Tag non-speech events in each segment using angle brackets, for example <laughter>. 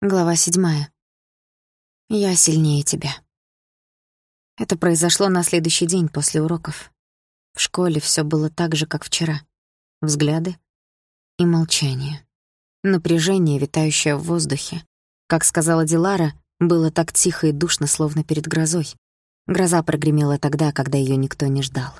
Глава седьмая. Я сильнее тебя. Это произошло на следующий день после уроков. В школе всё было так же, как вчера. Взгляды и молчание. Напряжение, витающее в воздухе. Как сказала Дилара, было так тихо и душно, словно перед грозой. Гроза прогремела тогда, когда её никто не ждал.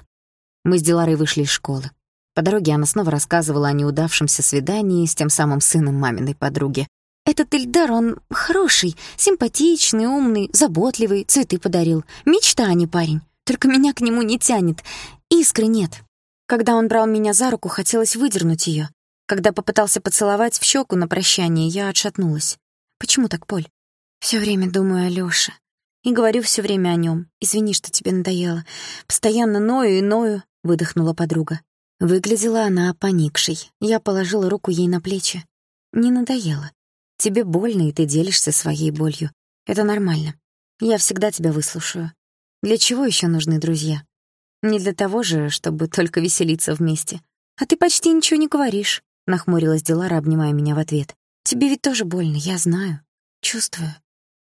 Мы с Диларой вышли из школы. По дороге она снова рассказывала о неудавшемся свидании с тем самым сыном маминой подруги, этот Ильдар, он хороший, симпатичный, умный, заботливый, цветы подарил. Мечта, а не парень. Только меня к нему не тянет. Искры нет. Когда он брал меня за руку, хотелось выдернуть ее. Когда попытался поцеловать в щеку на прощание, я отшатнулась. Почему так, Поль? Все время думаю о Лёше. И говорю все время о нем. Извини, что тебе надоело. Постоянно ною и ною, выдохнула подруга. Выглядела она поникшей. Я положила руку ей на плечи. Не надоело. Тебе больно, и ты делишься своей болью. Это нормально. Я всегда тебя выслушаю. Для чего еще нужны друзья? Не для того же, чтобы только веселиться вместе. А ты почти ничего не говоришь, нахмурилась Дилара, обнимая меня в ответ. Тебе ведь тоже больно, я знаю. Чувствую.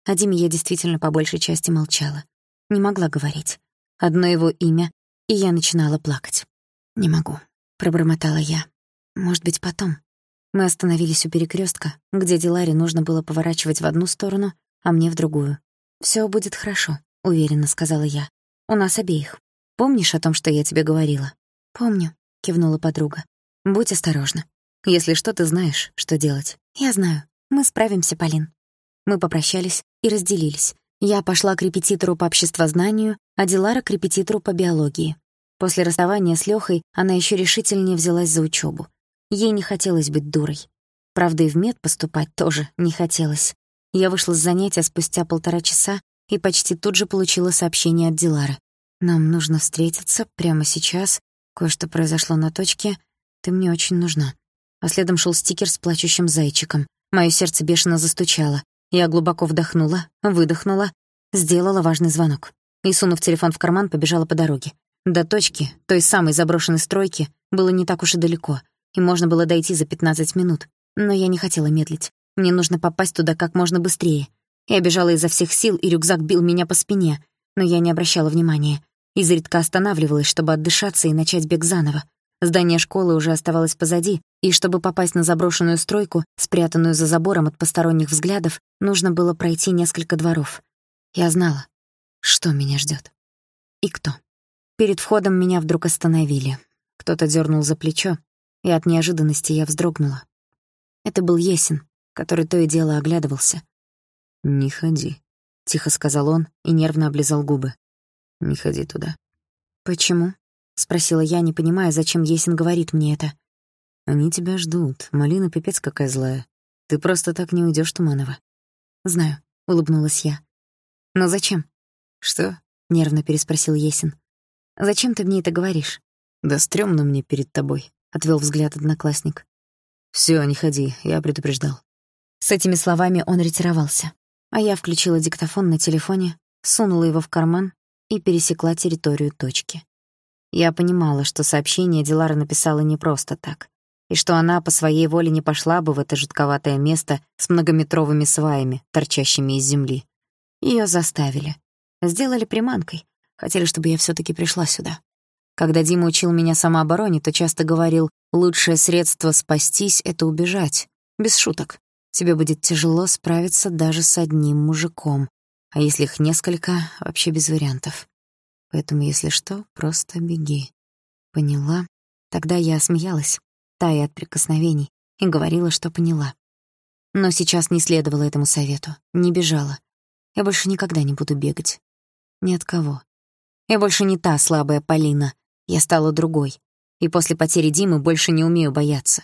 О Диме я действительно по большей части молчала. Не могла говорить. Одно его имя, и я начинала плакать. «Не могу», — пробормотала я. «Может быть, потом». Мы остановились у перекрестка, где Диларе нужно было поворачивать в одну сторону, а мне в другую. Все будет хорошо», — уверенно сказала я. «У нас обеих. Помнишь о том, что я тебе говорила?» «Помню», — кивнула подруга. «Будь осторожна. Если что, ты знаешь, что делать». «Я знаю. Мы справимся, Полин». Мы попрощались и разделились. Я пошла к репетитору по обществознанию, а Дилара — к репетитору по биологии. После расставания с Лёхой она еще решительнее взялась за учебу. Ей не хотелось быть дурой. Правда, и в мед поступать тоже не хотелось. Я вышла с занятия спустя полтора часа и почти тут же получила сообщение от Дилары. «Нам нужно встретиться прямо сейчас. Кое-что произошло на точке. Ты мне очень нужна». А следом шел стикер с плачущим зайчиком. Моё сердце бешено застучало. Я глубоко вдохнула, выдохнула, сделала важный звонок. И, сунув телефон в карман, побежала по дороге. До точки, той самой заброшенной стройки, было не так уж и далеко и можно было дойти за 15 минут. Но я не хотела медлить. Мне нужно попасть туда как можно быстрее. Я бежала изо всех сил, и рюкзак бил меня по спине, но я не обращала внимания. Изредка останавливалась, чтобы отдышаться и начать бег заново. Здание школы уже оставалось позади, и чтобы попасть на заброшенную стройку, спрятанную за забором от посторонних взглядов, нужно было пройти несколько дворов. Я знала, что меня ждет И кто. Перед входом меня вдруг остановили. Кто-то дернул за плечо, и от неожиданности я вздрогнула. Это был Есин, который то и дело оглядывался. «Не ходи», — тихо сказал он и нервно облизал губы. «Не ходи туда». «Почему?» — спросила я, не понимая, зачем Есин говорит мне это. «Они тебя ждут. Малина пипец какая злая. Ты просто так не уйдешь, Туманова». «Знаю», — улыбнулась я. «Но зачем?» «Что?» — нервно переспросил Есин. «Зачем ты мне это говоришь?» «Да стрёмно мне перед тобой», — отвел взгляд одноклассник. Все, не ходи, я предупреждал». С этими словами он ретировался, а я включила диктофон на телефоне, сунула его в карман и пересекла территорию точки. Я понимала, что сообщение Дилара написала не просто так, и что она по своей воле не пошла бы в это жутковатое место с многометровыми сваями, торчащими из земли. Ее заставили. Сделали приманкой. Хотели, чтобы я все таки пришла сюда. Когда Дима учил меня самообороне, то часто говорил, лучшее средство спастись — это убежать. Без шуток. Тебе будет тяжело справиться даже с одним мужиком. А если их несколько, вообще без вариантов. Поэтому, если что, просто беги. Поняла? Тогда я смеялась, тая от прикосновений, и говорила, что поняла. Но сейчас не следовало этому совету, не бежала. Я больше никогда не буду бегать. Ни от кого. Я больше не та слабая Полина, я стала другой, и после потери Димы больше не умею бояться.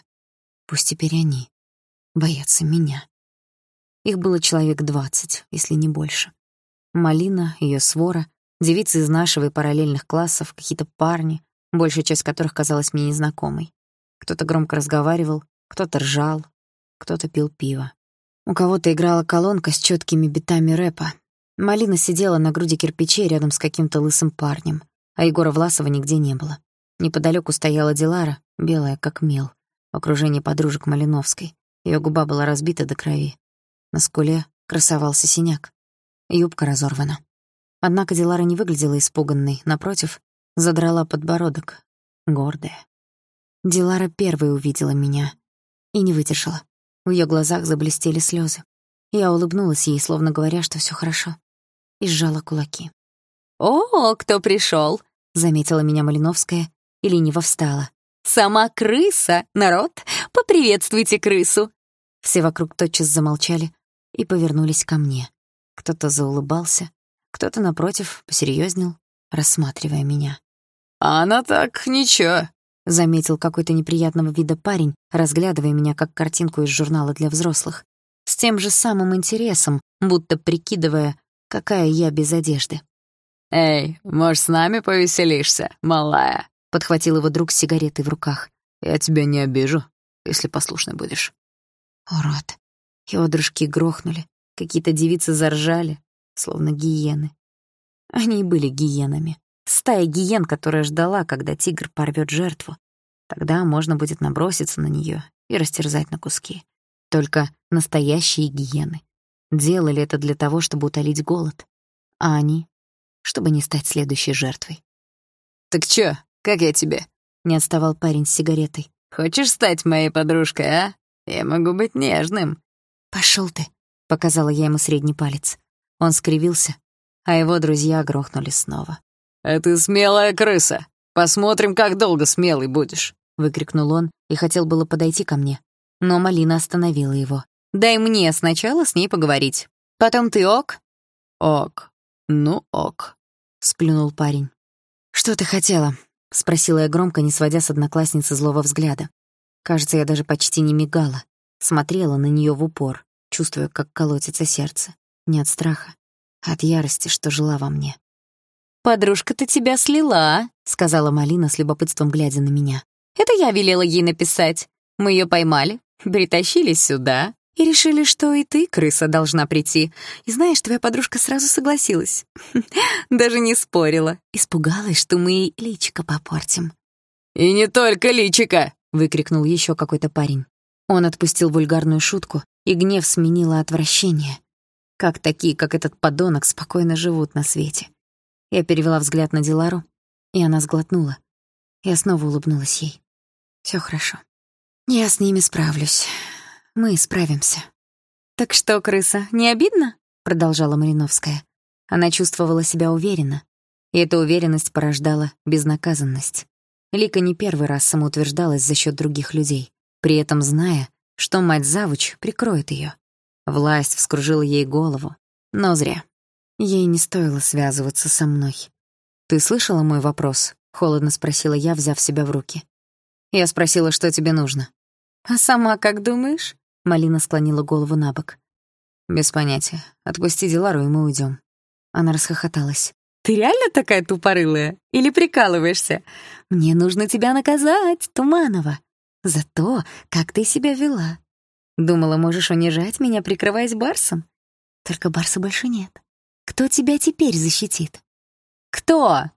Пусть теперь они боятся меня. Их было человек двадцать, если не больше. Малина, ее свора, девицы из нашего и параллельных классов, какие-то парни, большая часть которых казалась мне незнакомой. Кто-то громко разговаривал, кто-то ржал, кто-то пил пиво. У кого-то играла колонка с чёткими битами рэпа. Малина сидела на груди кирпичей рядом с каким-то лысым парнем а Егора Власова нигде не было. Неподалеку стояла Дилара, белая как мел, в окружении подружек Малиновской. Ее губа была разбита до крови. На скуле красовался синяк. Юбка разорвана. Однако Дилара не выглядела испуганной, напротив, задрала подбородок, гордая. Дилара первой увидела меня и не выдержала. В её глазах заблестели слёзы. Я улыбнулась ей, словно говоря, что всё хорошо, и сжала кулаки. «О, кто пришёл!» — заметила меня Малиновская и лениво встала. «Сама крыса! Народ, поприветствуйте крысу!» Все вокруг тотчас замолчали и повернулись ко мне. Кто-то заулыбался, кто-то, напротив, посерьезнел, рассматривая меня. «Она так ничего», — заметил какой-то неприятного вида парень, разглядывая меня как картинку из журнала для взрослых, с тем же самым интересом, будто прикидывая, какая я без одежды. «Эй, может, с нами повеселишься, малая?» — подхватил его друг с сигаретой в руках. «Я тебя не обижу, если послушный будешь». Урод. Его дружки грохнули, какие-то девицы заржали, словно гиены. Они и были гиенами. Стая гиен, которая ждала, когда тигр порвет жертву. Тогда можно будет наброситься на нее и растерзать на куски. Только настоящие гиены делали это для того, чтобы утолить голод, а они — чтобы не стать следующей жертвой. «Так чё, как я тебе?» — не отставал парень с сигаретой. «Хочешь стать моей подружкой, а? Я могу быть нежным». «Пошёл ты», — показала я ему средний палец. Он скривился, а его друзья грохнули снова. «А ты смелая крыса! Посмотрим, как долго смелый будешь!» — выкрикнул он и хотел было подойти ко мне. Но Малина остановила его. «Дай мне сначала с ней поговорить. Потом ты ок?» «Ок. Ну ок», — сплюнул парень. «Что ты хотела?» — спросила я громко, не сводя с одноклассницы злого взгляда. Кажется, я даже почти не мигала. Смотрела на нее в упор, чувствуя, как колотится сердце. Не от страха, а от ярости, что жила во мне. «Подружка-то тебя слила», — сказала Малина с любопытством, глядя на меня. «Это я велела ей написать. Мы ее поймали, притащили сюда и решили, что и ты, крыса, должна прийти. И знаешь, твоя подружка сразу согласилась. <laughs> Даже не спорила. Испугалась, что мы ей личико попортим». «И не только личико!» — выкрикнул еще какой-то парень. Он отпустил вульгарную шутку, и гнев сменило отвращение. Как такие, как этот подонок, спокойно живут на свете. Я перевела взгляд на Дилару, и она сглотнула. Я снова улыбнулась ей. Все хорошо. Я с ними справлюсь. Мы справимся. «Так что, крыса, не обидно?» — продолжала Мариновская. Она чувствовала себя уверенно, и эта уверенность порождала безнаказанность. Лика не первый раз самоутверждалась за счет других людей, при этом зная, что мать-завуч прикроет ее. Власть вскружила ей голову, но зря. Ей не стоило связываться со мной. «Ты слышала мой вопрос?» — холодно спросила я, взяв себя в руки. Я спросила, что тебе нужно. «А сама как думаешь?» — Малина склонила голову на бок. «Без понятия. Отпусти Дилару, и мы уйдем. Она расхохоталась. «Ты реально такая тупорылая? Или прикалываешься? Мне нужно тебя наказать, Туманова, за то, как ты себя вела. Думала, можешь унижать меня, прикрываясь Барсом? Только Барса больше нет. Кто тебя теперь защитит? Кто?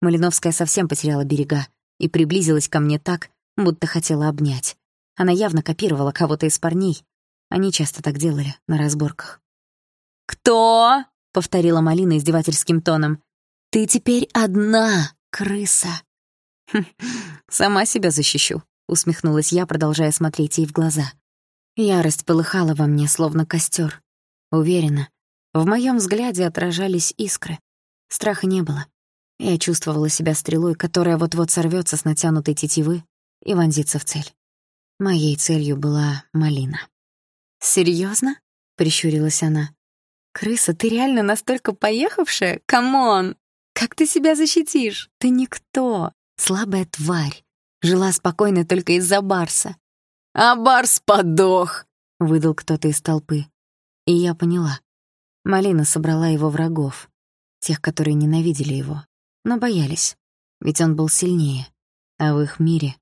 Малиновская совсем потеряла берега и приблизилась ко мне так, будто хотела обнять. Она явно копировала кого-то из парней. Они часто так делали на разборках. «Кто?» — повторила Малина издевательским тоном. «Ты теперь одна, крыса!» «Хм, «Сама себя защищу», — усмехнулась я, продолжая смотреть ей в глаза. Ярость полыхала во мне, словно костер. Уверена, в моем взгляде отражались искры. Страха не было. Я чувствовала себя стрелой, которая вот-вот сорвется с натянутой тетивы и вонзится в цель. Моей целью была малина. Серьезно? прищурилась она. «Крыса, ты реально настолько поехавшая? Come on! Как ты себя защитишь? Ты никто, слабая тварь. Жила спокойно только из-за Барса». «А Барс подох!» — выдал кто-то из толпы. И я поняла. Малина собрала его врагов, тех, которые ненавидели его, но боялись, ведь он был сильнее, а в их мире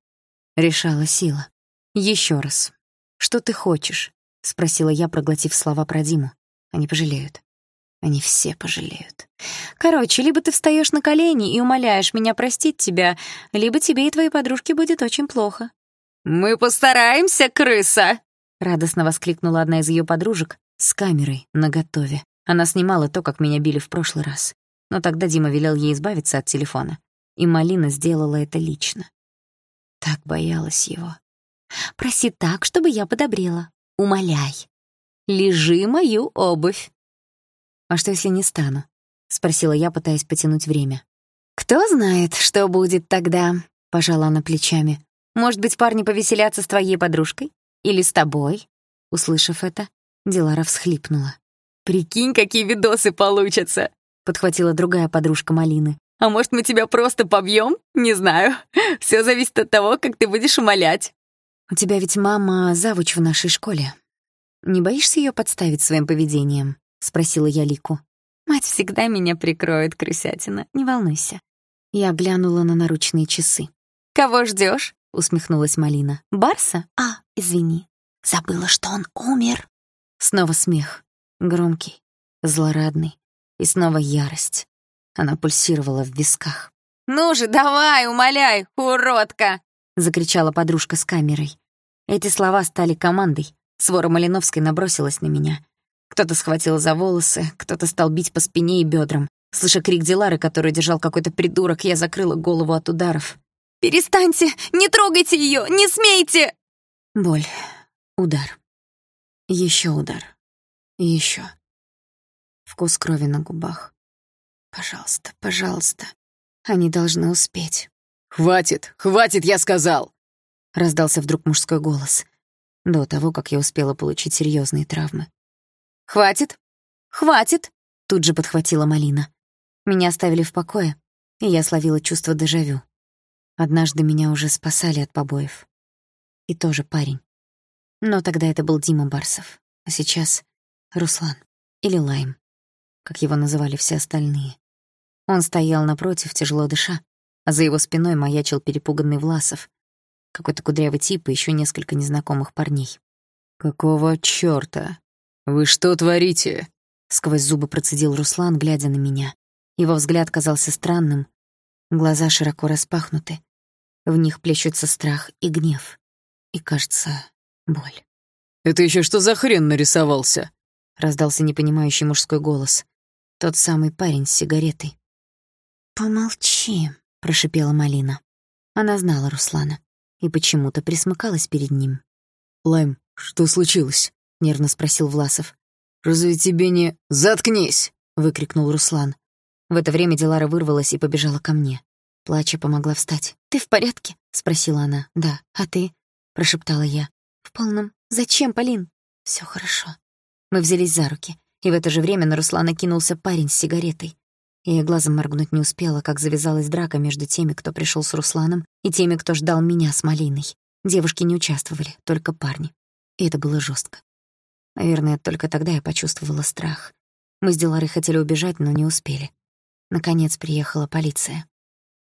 решала сила. Еще раз. «Что ты хочешь?» — спросила я, проглотив слова про Диму. Они пожалеют. Они все пожалеют. Короче, либо ты встаешь на колени и умоляешь меня простить тебя, либо тебе и твоей подружке будет очень плохо. «Мы постараемся, крыса!» — радостно воскликнула одна из ее подружек, с камерой наготове. Она снимала то, как меня били в прошлый раз. Но тогда Дима велел ей избавиться от телефона. И Малина сделала это лично. Так боялась его. «Проси так, чтобы я подобрела. Умоляй. Лежи мою обувь». «А что, если не стану?» — спросила я, пытаясь потянуть время. «Кто знает, что будет тогда?» — пожала она плечами. «Может быть, парни повеселятся с твоей подружкой? Или с тобой?» Услышав это, Дилара всхлипнула. «Прикинь, какие видосы получатся!» — подхватила другая подружка Малины. «А может, мы тебя просто побьем? Не знаю. Все зависит от того, как ты будешь умолять». «У тебя ведь мама завуч в нашей школе. Не боишься ее подставить своим поведением?» — спросила я Лику. «Мать всегда меня прикроет, крысятина, не волнуйся». Я глянула на наручные часы. «Кого ждешь? усмехнулась Малина. «Барса? А, извини, забыла, что он умер». Снова смех. Громкий, злорадный. И снова ярость. Она пульсировала в висках. «Ну же, давай, умоляй, уродка!» — закричала подружка с камерой. Эти слова стали командой. Свора Малиновской набросилась на меня. Кто-то схватил за волосы, кто-то стал бить по спине и бедрам. Слыша крик Дилары, который держал какой-то придурок, я закрыла голову от ударов. «Перестаньте! Не трогайте ее! Не смейте!» Боль. Удар. Еще удар. Еще. Вкус крови на губах. Пожалуйста, пожалуйста. Они должны успеть. «Хватит! Хватит, я сказал!» Раздался вдруг мужской голос. До того, как я успела получить серьезные травмы. «Хватит! Хватит!» Тут же подхватила Малина. Меня оставили в покое, и я словила чувство дежавю. Однажды меня уже спасали от побоев. И тоже парень. Но тогда это был Дима Барсов, а сейчас — Руслан или Лайм, как его называли все остальные. Он стоял напротив, тяжело дыша, а за его спиной маячил перепуганный Власов, какой-то кудрявый тип и еще несколько незнакомых парней. «Какого чёрта? Вы что творите?» Сквозь зубы процедил Руслан, глядя на меня. Его взгляд казался странным, глаза широко распахнуты. В них плещутся страх и гнев. И, кажется, боль. «Это еще что за хрен нарисовался?» — раздался непонимающий мужской голос. Тот самый парень с сигаретой. «Помолчи», — прошипела Малина. Она знала Руслана и почему-то присмыкалась перед ним. «Лайм, что случилось?» — нервно спросил Власов. «Разве тебе не...» «Заткнись!» — выкрикнул Руслан. В это время Дилара вырвалась и побежала ко мне. Плача помогла встать. «Ты в порядке?» — спросила она. «Да. А ты?» — прошептала я. «В полном. Зачем, Полин?» Все хорошо». Мы взялись за руки, и в это же время на Руслана кинулся парень с сигаретой. Я глазом моргнуть не успела, как завязалась драка между теми, кто пришел с Русланом, и теми, кто ждал меня с Малиной. Девушки не участвовали, только парни. И это было жестко. Наверное, только тогда я почувствовала страх. Мы с Диларой хотели убежать, но не успели. Наконец приехала полиция.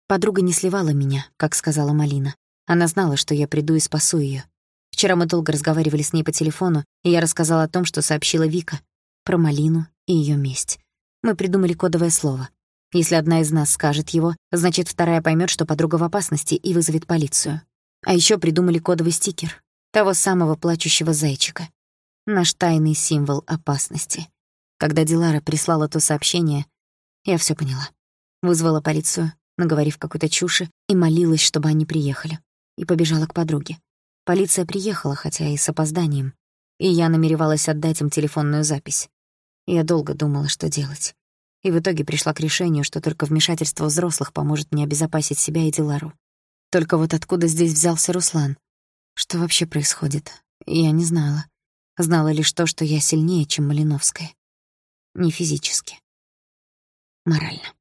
Подруга не сливала меня, как сказала Малина. Она знала, что я приду и спасу ее. Вчера мы долго разговаривали с ней по телефону, и я рассказала о том, что сообщила Вика, про Малину и ее месть. Мы придумали кодовое слово. Если одна из нас скажет его, значит, вторая поймет, что подруга в опасности, и вызовет полицию. А еще придумали кодовый стикер, того самого плачущего зайчика. Наш тайный символ опасности. Когда Дилара прислала то сообщение, я все поняла. Вызвала полицию, наговорив какой-то чуши, и молилась, чтобы они приехали. И побежала к подруге. Полиция приехала, хотя и с опозданием. И я намеревалась отдать им телефонную запись. Я долго думала, что делать. И в итоге пришла к решению, что только вмешательство взрослых поможет мне обезопасить себя и Дилару. Только вот откуда здесь взялся Руслан? Что вообще происходит? Я не знала. Знала лишь то, что я сильнее, чем Малиновская. Не физически. Морально.